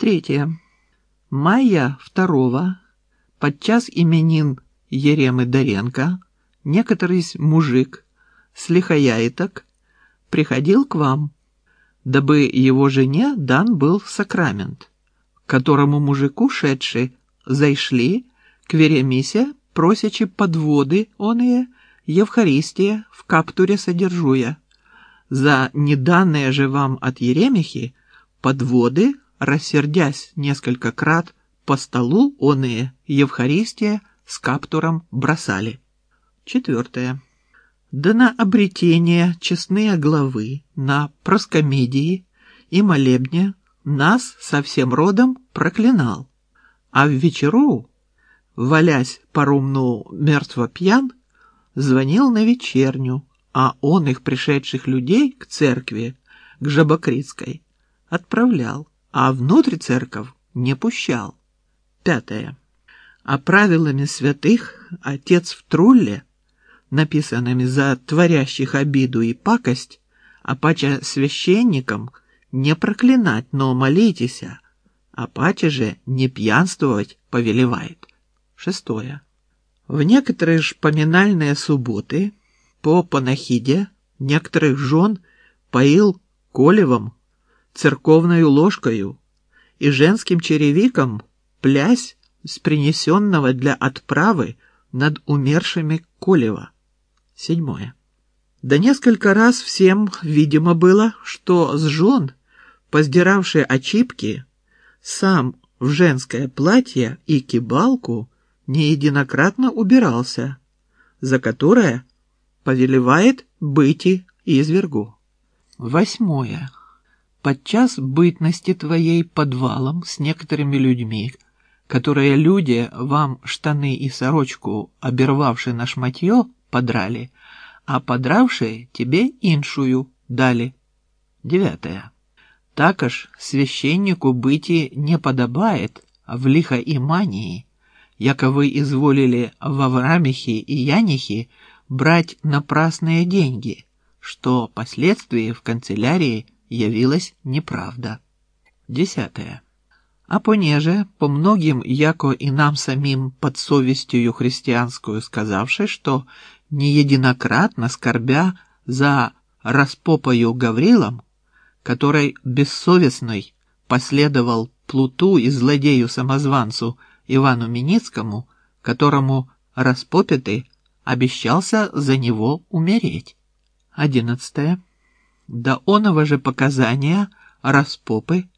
Третье. Мая второго, подчас именин Еремы Доренко, некоторый мужик, слихаяиток, приходил к вам, дабы его жене дан был сакрамент, которому мужику шедший зайшли к Веремисе, просячи подводы оные, Евхаристия в каптуре содержуя. За неданные же вам от Еремихи подводы, рассердясь несколько крат, по столу оные Евхаристия с каптуром бросали. Четвертое. Да на обретение честные главы, на проскомедии и молебне нас со всем родом проклинал, а в вечеру, валясь по-румну мертво пьян, звонил на вечерню, а он их пришедших людей к церкви, к Жабокритской, отправлял, а внутрь церковь не пущал. Пятое. А правилами святых отец в Трулле, написанными за творящих обиду и пакость, а пача священникам не проклинать, но молитесь, а пача же не пьянствовать повелевает. Шестое. В некоторые ж поминальные субботы по панахиде некоторых жен поил колевом, церковною ложкою и женским черевиком плясь с принесенного для отправы над умершими колева. Седьмое. Да несколько раз всем видимо было, что с жен, поздиравшие очипки, сам в женское платье и кибалку неединократно убирался, за которое повелевает быти извергу. Восьмое. Подчас бытности твоей подвалом с некоторыми людьми, которые люди вам штаны и сорочку, обервавшие на шматье, подрали, а подравшие тебе иншую дали. Девятое. Також священнику быти не подобает в лихоимании, яко вы изволили в Аврамихе и Янихе брать напрасные деньги, что последствии в канцелярии явилась неправда. Десятое. А понеже, по многим, яко и нам самим под совестью христианскую сказавши, что неединократно скорбя за распопою Гаврилом, который бессовестный последовал плуту и злодею-самозванцу Ивану Миницкому, которому распопитый обещался за него умереть. Одиннадцатое. До оного же показания распопы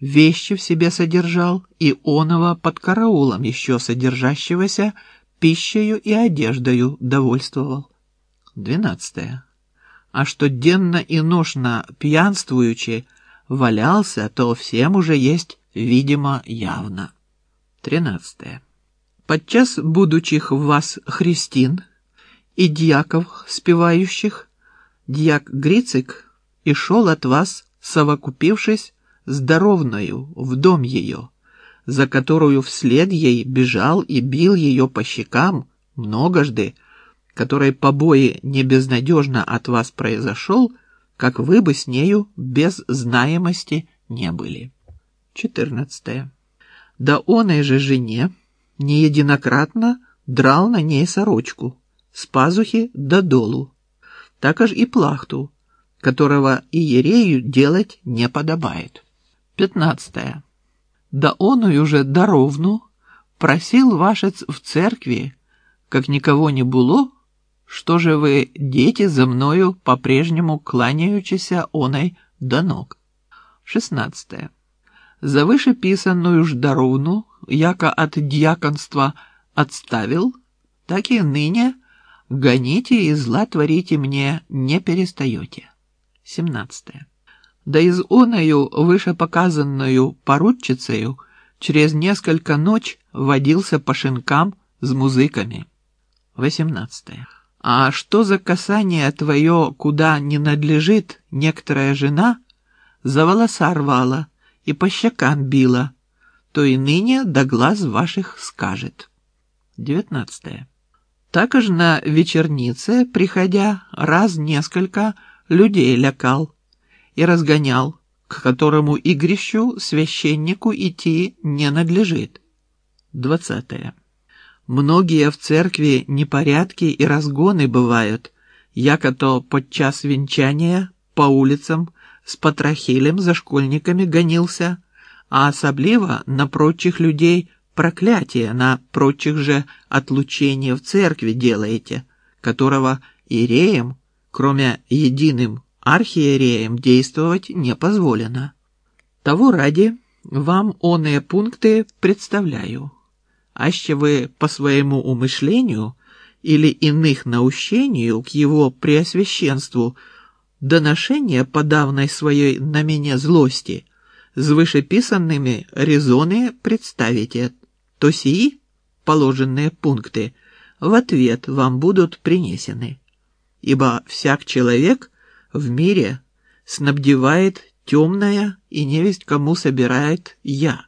вещи в себе содержал и оного под караулом еще содержащегося пищею и одеждою довольствовал. Двенадцатое. А что денно и ношно пьянствуючи валялся, то всем уже есть, видимо, явно. Тринадцатое. Подчас будучих в вас христин и дьяков спевающих, дьяк Грицик и шел от вас, совокупившись здоровною в дом ее, за которую вслед ей бежал и бил ее по щекам многожды, который побои не безнадежно от вас произошел, как вы бы с нею без знаемости не были. Четырнадцатое да оной же жене неединократно драл на ней сорочку с пазухи до долу, так аж и плахту, которого и ерею делать не подобает. Пятнадцатое. Да оную же даровну просил вашец в церкви, как никого не было, что же вы, дети, за мною по-прежнему кланяючися оной до ног. Шестнадцатое за вышеписанную ж даровну, яко от дьяконства отставил, так и ныне гоните и зла творите мне не перестаете. 17. Да из оною вышепоказанную поручицею через несколько ночь водился по шинкам с музыками. 18. А что за касание твое, куда не надлежит некоторая жена, за волоса рвала, и по щекам била, то и ныне до глаз ваших скажет. Девятнадцатое. Так же на вечернице, приходя, раз несколько людей лякал и разгонял, к которому игрищу священнику идти не надлежит. Двадцатое. Многие в церкви непорядки и разгоны бывают, яко то подчас венчания по улицам с потрахилем за школьниками гонился, а особливо на прочих людей проклятие, на прочих же отлучение в церкви делаете, которого иереем, кроме единым архиереем, действовать не позволено. Того ради вам оные пункты представляю, аще вы по своему умышлению или иных наущению к его преосвященству доношение подавной своей на меня злости с вышеписанными резоны представите, то сии положенные пункты в ответ вам будут принесены. Ибо всяк человек в мире снабдевает темная и невесть кому собирает я,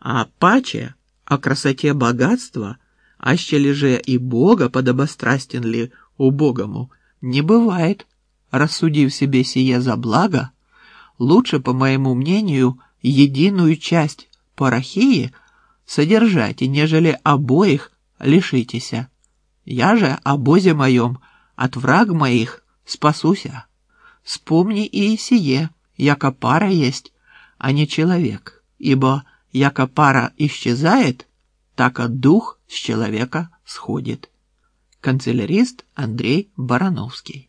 а паче о красоте богатства, аще же и Бога подобострастен ли убогому, не бывает, рассудив себе сие за благо, лучше, по моему мнению, единую часть парахии содержать, нежели обоих лишитеся. Я же о бозе моем от враг моих спасуся. Вспомни и сие, яко пара есть, а не человек, ибо яко пара исчезает, так и дух с человека сходит. Канцелярист Андрей Барановский